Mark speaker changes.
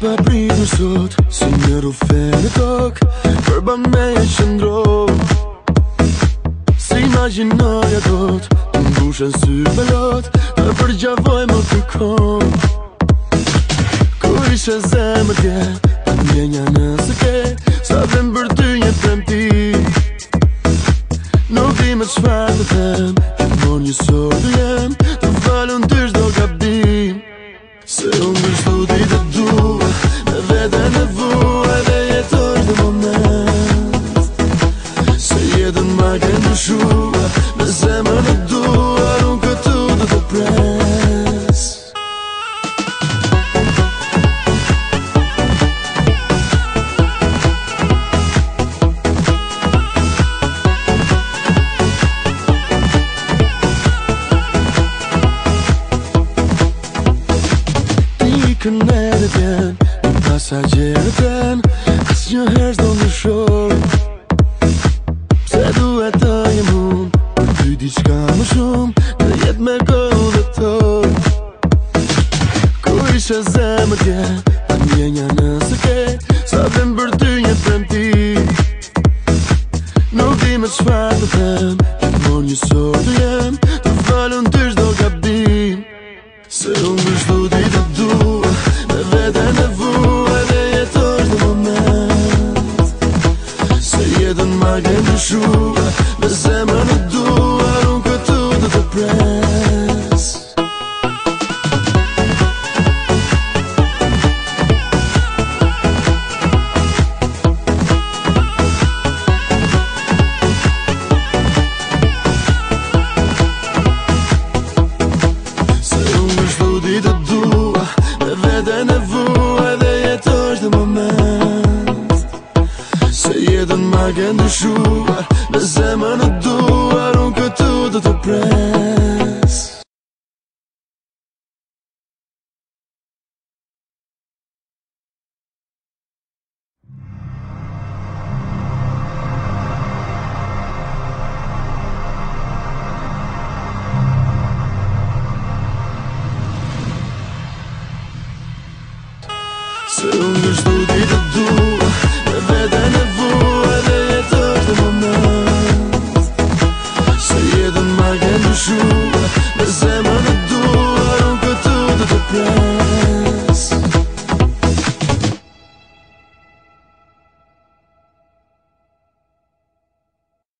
Speaker 1: pa pritur sot Si në rufe në tok Për me e shëndro Si ma gjinoj e Të në bushen sy me lot Të përgjavoj më të kom Kur ishe zemë tje Pa një një në sëke Sa dhe më bërty një të mti Nuk di me të shfar të them Shikën edhe dhe tjen Në tasa gjerë e dhe Kës një herë zdo në shor Pse duhet të një mund Në ty di qka më shumë Në jet me go dhe to Ku ishe zemë tje Në një një nësë ke Sa dhe më bërë ty një të më ti Nuk di me shfar të them de chuva, dezembro de tua, nunca tudo depressa. ke ndryshu Në zemë në duhe 树。